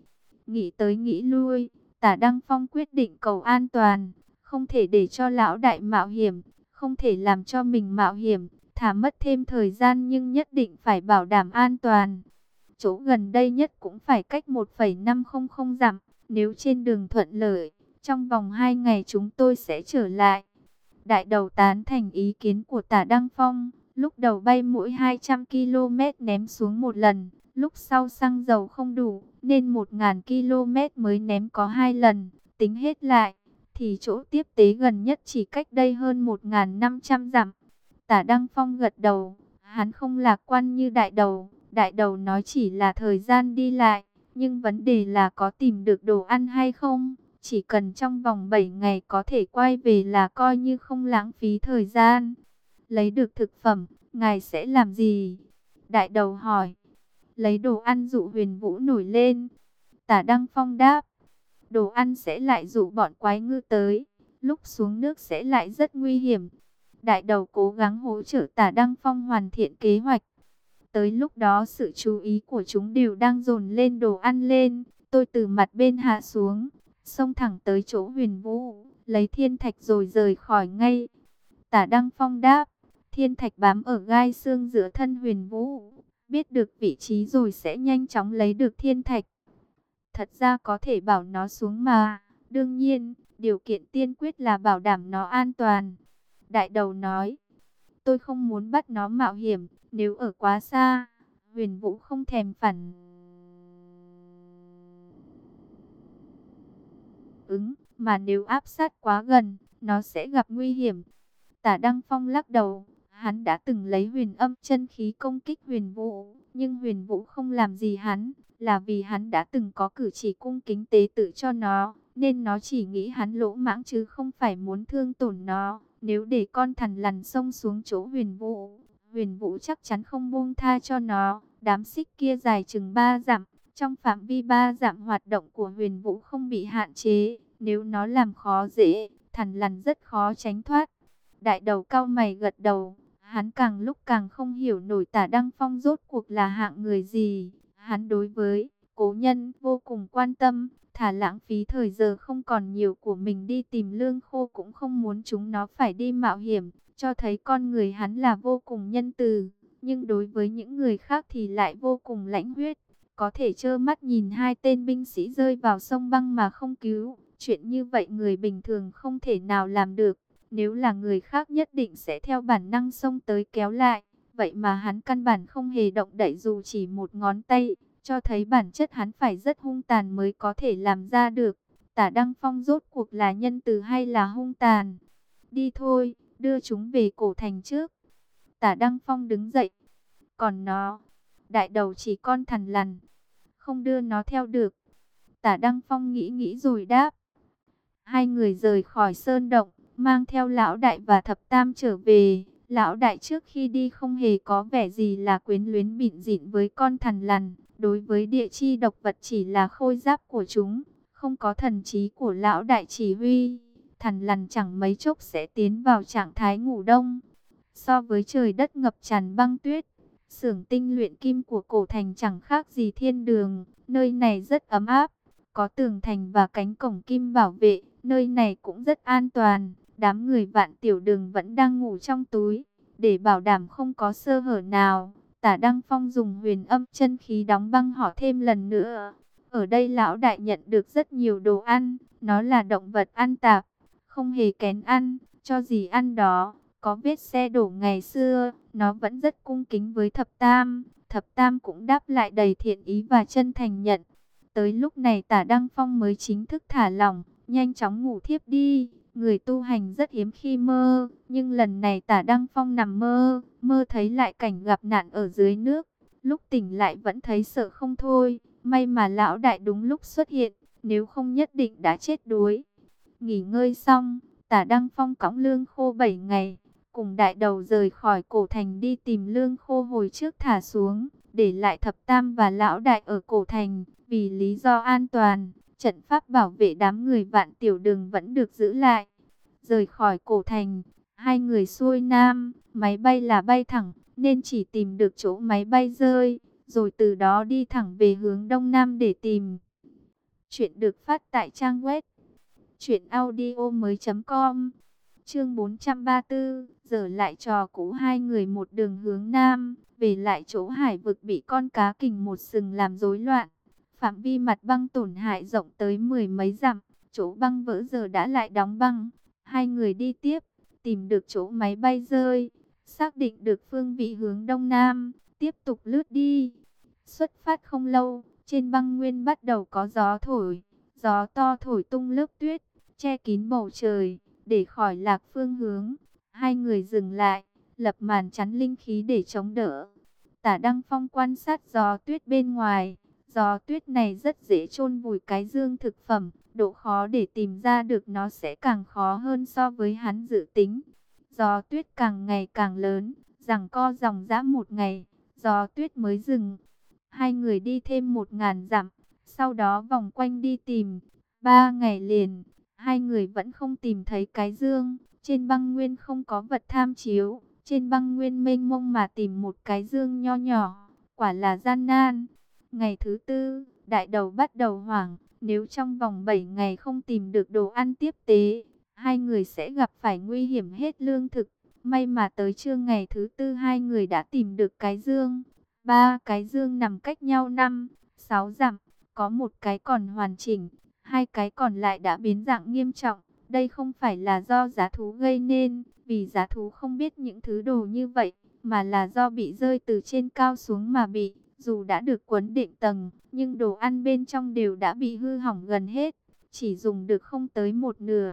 Nghĩ tới nghĩ lui, tả Đăng Phong quyết định cầu an toàn, không thể để cho lão đại mạo hiểm, không thể làm cho mình mạo hiểm, thả mất thêm thời gian nhưng nhất định phải bảo đảm an toàn. Chỗ gần đây nhất cũng phải cách 1,500 dặm, nếu trên đường thuận lợi, trong vòng 2 ngày chúng tôi sẽ trở lại. Đại đầu tán thành ý kiến của tả Đăng Phong, lúc đầu bay mỗi 200 km ném xuống một lần, lúc sau xăng dầu không đủ, nên 1.000 km mới ném có hai lần, tính hết lại, thì chỗ tiếp tế gần nhất chỉ cách đây hơn 1.500 dặm. Tả Đăng Phong gật đầu, hắn không lạc quan như đại đầu, đại đầu nói chỉ là thời gian đi lại, nhưng vấn đề là có tìm được đồ ăn hay không, chỉ cần trong vòng 7 ngày có thể quay về là coi như không lãng phí thời gian. Lấy được thực phẩm, ngài sẽ làm gì? Đại đầu hỏi, lấy đồ ăn dụ huyền vũ nổi lên. Tả Đăng Phong đáp, đồ ăn sẽ lại dụ bọn quái ngư tới, lúc xuống nước sẽ lại rất nguy hiểm. Đại đầu cố gắng hỗ trợ tả Đăng Phong hoàn thiện kế hoạch. Tới lúc đó sự chú ý của chúng đều đang dồn lên đồ ăn lên. Tôi từ mặt bên hạ xuống, xông thẳng tới chỗ huyền vũ, lấy thiên thạch rồi rời khỏi ngay. Tả Đăng Phong đáp, Thiên thạch bám ở gai xương giữa thân huyền vũ, biết được vị trí rồi sẽ nhanh chóng lấy được thiên thạch. Thật ra có thể bảo nó xuống mà, đương nhiên, điều kiện tiên quyết là bảo đảm nó an toàn. Đại đầu nói, tôi không muốn bắt nó mạo hiểm, nếu ở quá xa, huyền vũ không thèm phản. Ứng, mà nếu áp sát quá gần, nó sẽ gặp nguy hiểm. Tả Đăng Phong lắc đầu, hắn đã từng lấy huyền âm chân khí công kích huyền vũ, nhưng huyền vũ không làm gì hắn, là vì hắn đã từng có cử chỉ cung kính tế tự cho nó, nên nó chỉ nghĩ hắn lỗ mãng chứ không phải muốn thương tổn nó. Nếu để con thằn lằn xông xuống chỗ huyền vũ, huyền vũ chắc chắn không buông tha cho nó. Đám xích kia dài chừng ba dặm, trong phạm vi ba dặm hoạt động của huyền vũ không bị hạn chế. Nếu nó làm khó dễ, thằn lằn rất khó tránh thoát. Đại đầu cao mày gật đầu, hắn càng lúc càng không hiểu nổi tả Đăng Phong rốt cuộc là hạng người gì. Hắn đối với cố nhân vô cùng quan tâm, thả lãng phí thời giờ không còn nhiều của mình đi tìm lương khô cũng không muốn chúng nó phải đi mạo hiểm, cho thấy con người hắn là vô cùng nhân từ, nhưng đối với những người khác thì lại vô cùng lãnh huyết, có thể trơ mắt nhìn hai tên binh sĩ rơi vào sông băng mà không cứu, chuyện như vậy người bình thường không thể nào làm được, nếu là người khác nhất định sẽ theo bản năng xông tới kéo lại, vậy mà hắn căn bản không hề động đậy dù chỉ một ngón tay cho thấy bản chất hắn phải rất hung tàn mới có thể làm ra được. Tả Đăng Phong rốt cuộc là nhân từ hay là hung tàn? Đi thôi, đưa chúng về cổ thành trước. Tả Đăng Phong đứng dậy. Còn nó, đại đầu chỉ con thằn lằn, không đưa nó theo được. Tả Đăng Phong nghĩ nghĩ rồi đáp. Hai người rời khỏi sơn động, mang theo lão đại và thập tam trở về. Lão đại trước khi đi không hề có vẻ gì là quyến luyến bịn dịn với con thằn lằn. Đối với địa chi độc vật chỉ là khôi giáp của chúng, không có thần trí của lão đại chỉ huy. Thằn lằn chẳng mấy chốc sẽ tiến vào trạng thái ngủ đông. So với trời đất ngập tràn băng tuyết, xưởng tinh luyện kim của cổ thành chẳng khác gì thiên đường. Nơi này rất ấm áp, có tường thành và cánh cổng kim bảo vệ. Nơi này cũng rất an toàn. Đám người vạn tiểu đường vẫn đang ngủ trong túi, để bảo đảm không có sơ hở nào. Tả Đăng Phong dùng huyền âm chân khí đóng băng họ thêm lần nữa. Ở đây lão đại nhận được rất nhiều đồ ăn, nó là động vật ăn tạp, không hề kén ăn, cho gì ăn đó. Có vết xe đổ ngày xưa, nó vẫn rất cung kính với thập tam. Thập tam cũng đáp lại đầy thiện ý và chân thành nhận. Tới lúc này tả Đăng Phong mới chính thức thả lỏng, nhanh chóng ngủ thiếp đi. Người tu hành rất hiếm khi mơ, nhưng lần này tả Đăng Phong nằm mơ, mơ thấy lại cảnh gặp nạn ở dưới nước. Lúc tỉnh lại vẫn thấy sợ không thôi, may mà lão đại đúng lúc xuất hiện, nếu không nhất định đã chết đuối. Nghỉ ngơi xong, tả Đăng Phong cõng lương khô 7 ngày, cùng đại đầu rời khỏi cổ thành đi tìm lương khô hồi trước thả xuống, để lại thập tam và lão đại ở cổ thành, vì lý do an toàn. Trận pháp bảo vệ đám người vạn tiểu đường vẫn được giữ lại. Rời khỏi cổ thành, hai người xuôi nam, máy bay là bay thẳng, nên chỉ tìm được chỗ máy bay rơi, rồi từ đó đi thẳng về hướng đông nam để tìm. Chuyện được phát tại trang web truyệnaudiomoi.com. Chương 434, giờ lại trò cũ hai người một đường hướng nam, về lại chỗ hải vực bị con cá kình một sừng làm rối loạn. Phạm vi mặt băng tổn hại rộng tới mười mấy dặm, chỗ băng vỡ giờ đã lại đóng băng. Hai người đi tiếp, tìm được chỗ máy bay rơi, xác định được phương vị hướng đông nam, tiếp tục lướt đi. Xuất phát không lâu, trên băng nguyên bắt đầu có gió thổi, gió to thổi tung lớp tuyết, che kín bầu trời, để khỏi lạc phương hướng. Hai người dừng lại, lập màn chắn linh khí để chống đỡ. Tả Đăng Phong quan sát gió tuyết bên ngoài, Gió tuyết này rất dễ chôn vùi cái dương thực phẩm, độ khó để tìm ra được nó sẽ càng khó hơn so với hắn dự tính. Gió tuyết càng ngày càng lớn, rằng co dòng dã một ngày, gió tuyết mới dừng. Hai người đi thêm một ngàn dặm, sau đó vòng quanh đi tìm. Ba ngày liền, hai người vẫn không tìm thấy cái dương. Trên băng nguyên không có vật tham chiếu, trên băng nguyên mênh mông mà tìm một cái dương nho nhỏ, quả là gian nan. Ngày thứ tư, đại đầu bắt đầu hoảng, nếu trong vòng 7 ngày không tìm được đồ ăn tiếp tế, hai người sẽ gặp phải nguy hiểm hết lương thực. May mà tới trưa ngày thứ tư hai người đã tìm được cái dương. Ba cái dương nằm cách nhau năm, sáu dặm, có một cái còn hoàn chỉnh, hai cái còn lại đã biến dạng nghiêm trọng. Đây không phải là do giá thú gây nên, vì giá thú không biết những thứ đồ như vậy, mà là do bị rơi từ trên cao xuống mà bị. Dù đã được quấn định tầng, nhưng đồ ăn bên trong đều đã bị hư hỏng gần hết, chỉ dùng được không tới một nửa.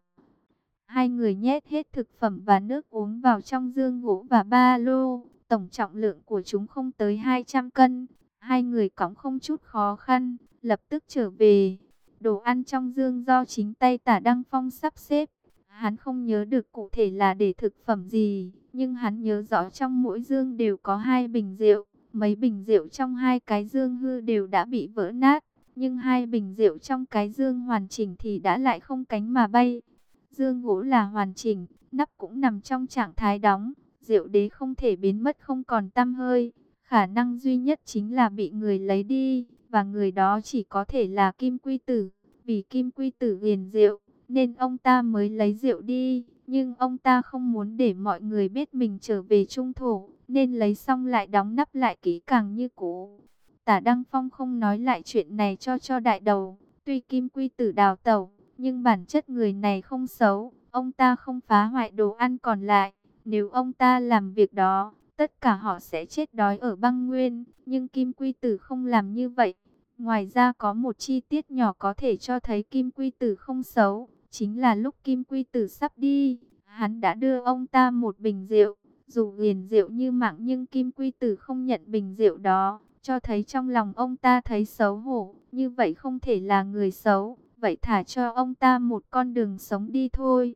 Hai người nhét hết thực phẩm và nước uống vào trong dương gỗ và ba lô. Tổng trọng lượng của chúng không tới 200 cân. Hai người cõng không chút khó khăn, lập tức trở về. Đồ ăn trong dương do chính tay tả Đăng Phong sắp xếp. Hắn không nhớ được cụ thể là để thực phẩm gì, nhưng hắn nhớ rõ trong mỗi dương đều có hai bình rượu. Mấy bình rượu trong hai cái dương hư đều đã bị vỡ nát, nhưng hai bình rượu trong cái dương hoàn chỉnh thì đã lại không cánh mà bay. Dương gỗ là hoàn chỉnh, nắp cũng nằm trong trạng thái đóng, rượu đế không thể biến mất không còn tăm hơi. Khả năng duy nhất chính là bị người lấy đi, và người đó chỉ có thể là Kim Quy Tử. Vì Kim Quy Tử hiền rượu, nên ông ta mới lấy rượu đi. Nhưng ông ta không muốn để mọi người biết mình trở về trung thổ, nên lấy xong lại đóng nắp lại kỹ càng như cũ. Tả Đăng Phong không nói lại chuyện này cho cho đại đầu, tuy Kim Quy Tử đào tẩu, nhưng bản chất người này không xấu, ông ta không phá hoại đồ ăn còn lại. Nếu ông ta làm việc đó, tất cả họ sẽ chết đói ở băng nguyên, nhưng Kim Quy Tử không làm như vậy. Ngoài ra có một chi tiết nhỏ có thể cho thấy Kim Quy Tử không xấu, chính là lúc Kim Quy Tử sắp đi, hắn đã đưa ông ta một bình rượu. Dù hiền rượu như mạng nhưng Kim Quy Tử không nhận bình rượu đó, cho thấy trong lòng ông ta thấy xấu hổ, như vậy không thể là người xấu, vậy thả cho ông ta một con đường sống đi thôi.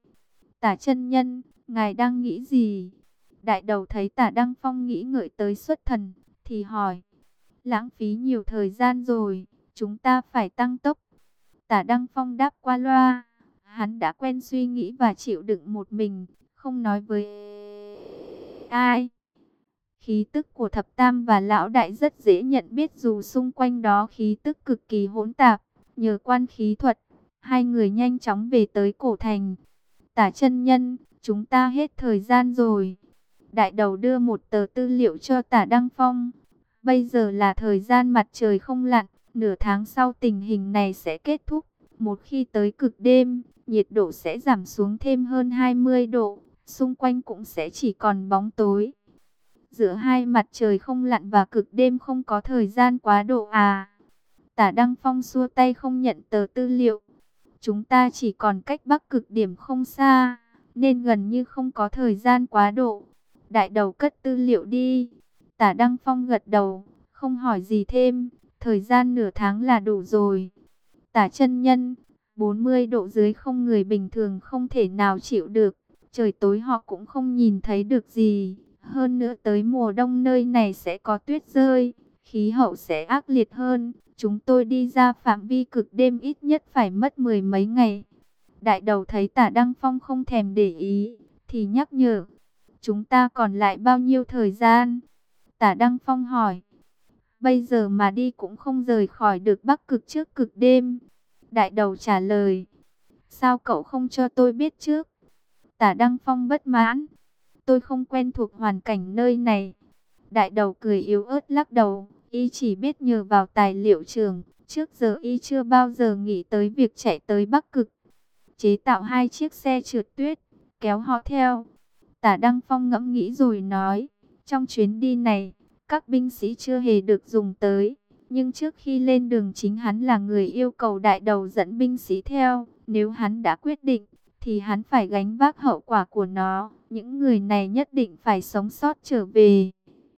Tả chân nhân, ngài đang nghĩ gì? Đại đầu thấy tả Đăng Phong nghĩ ngợi tới xuất thần, thì hỏi. Lãng phí nhiều thời gian rồi, chúng ta phải tăng tốc. Tả Đăng Phong đáp qua loa, hắn đã quen suy nghĩ và chịu đựng một mình, không nói với ai. Khí tức của thập tam và lão đại rất dễ nhận biết dù xung quanh đó khí tức cực kỳ hỗn tạp. Nhờ quan khí thuật, hai người nhanh chóng về tới cổ thành. Tả chân nhân, chúng ta hết thời gian rồi. Đại đầu đưa một tờ tư liệu cho tả Đăng Phong. Bây giờ là thời gian mặt trời không lặn, nửa tháng sau tình hình này sẽ kết thúc. Một khi tới cực đêm, nhiệt độ sẽ giảm xuống thêm hơn 20 độ, xung quanh cũng sẽ chỉ còn bóng tối. Giữa hai mặt trời không lặn và cực đêm không có thời gian quá độ à. Tả Đăng Phong xua tay không nhận tờ tư liệu. Chúng ta chỉ còn cách bắc cực điểm không xa, nên gần như không có thời gian quá độ. Đại đầu cất tư liệu đi. Tả Đăng Phong gật đầu, không hỏi gì thêm, thời gian nửa tháng là đủ rồi. Tả chân nhân, 40 độ dưới không người bình thường không thể nào chịu được. Trời tối họ cũng không nhìn thấy được gì. Hơn nữa tới mùa đông nơi này sẽ có tuyết rơi, khí hậu sẽ ác liệt hơn. Chúng tôi đi ra phạm vi cực đêm ít nhất phải mất mười mấy ngày. Đại đầu thấy tả Đăng Phong không thèm để ý, thì nhắc nhở. Chúng ta còn lại bao nhiêu thời gian? Tả Đăng Phong hỏi. Bây giờ mà đi cũng không rời khỏi được bắc cực trước cực đêm. Đại đầu trả lời. Sao cậu không cho tôi biết trước? Tả Đăng Phong bất mãn. Tôi không quen thuộc hoàn cảnh nơi này. Đại đầu cười yếu ớt lắc đầu. Y chỉ biết nhờ vào tài liệu trường, trước giờ Y chưa bao giờ nghĩ tới việc chạy tới Bắc Cực. Chế tạo hai chiếc xe trượt tuyết, kéo họ theo. Tả Đăng Phong ngẫm nghĩ rồi nói, trong chuyến đi này, các binh sĩ chưa hề được dùng tới. Nhưng trước khi lên đường chính hắn là người yêu cầu đại đầu dẫn binh sĩ theo. Nếu hắn đã quyết định, thì hắn phải gánh vác hậu quả của nó. Những người này nhất định phải sống sót trở về.